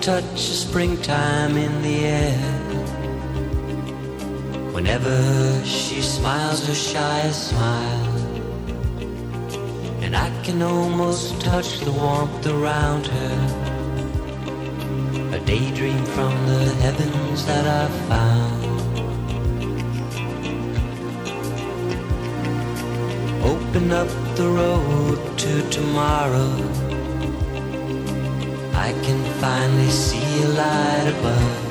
touch of springtime in the air. Whenever she smiles her shyest smile, and I can almost touch the warmth around her. A daydream from the heavens that I found. Open up the road to tomorrow. I can finally see a light above.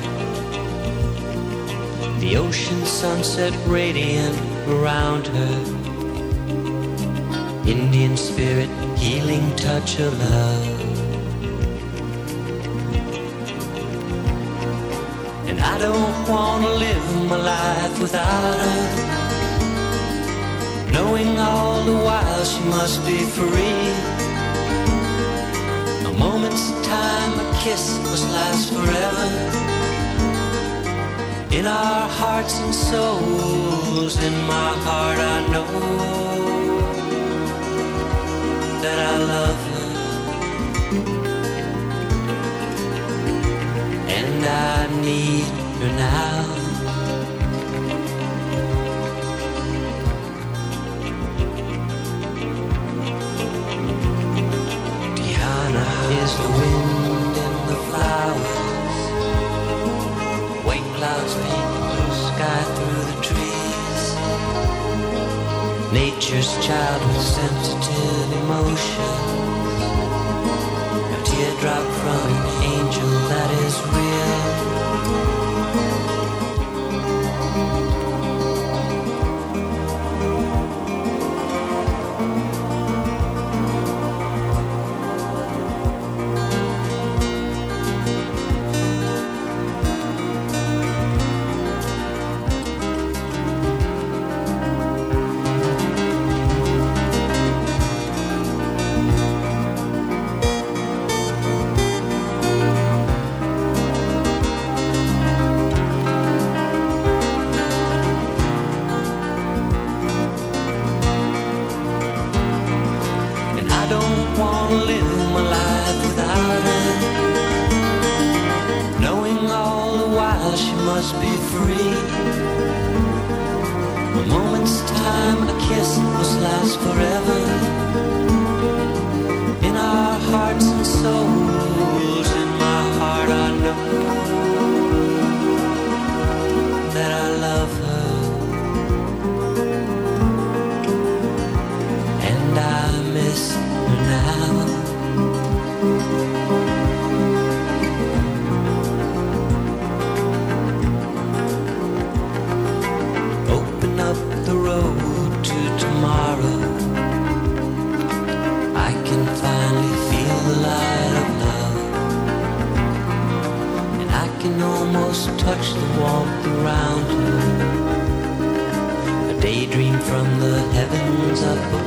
The ocean sunset radiant around her. Indian spirit, healing touch of love. And I don't wanna live my life without her. Knowing all the while she must be free. Kiss must last forever. In our hearts and souls, in my heart, I know that I love you, And I need you now. Diana is the wind Nature's child with sensitive emotions. Must be free. Can almost touch the warmth around her. A daydream from the heavens up above.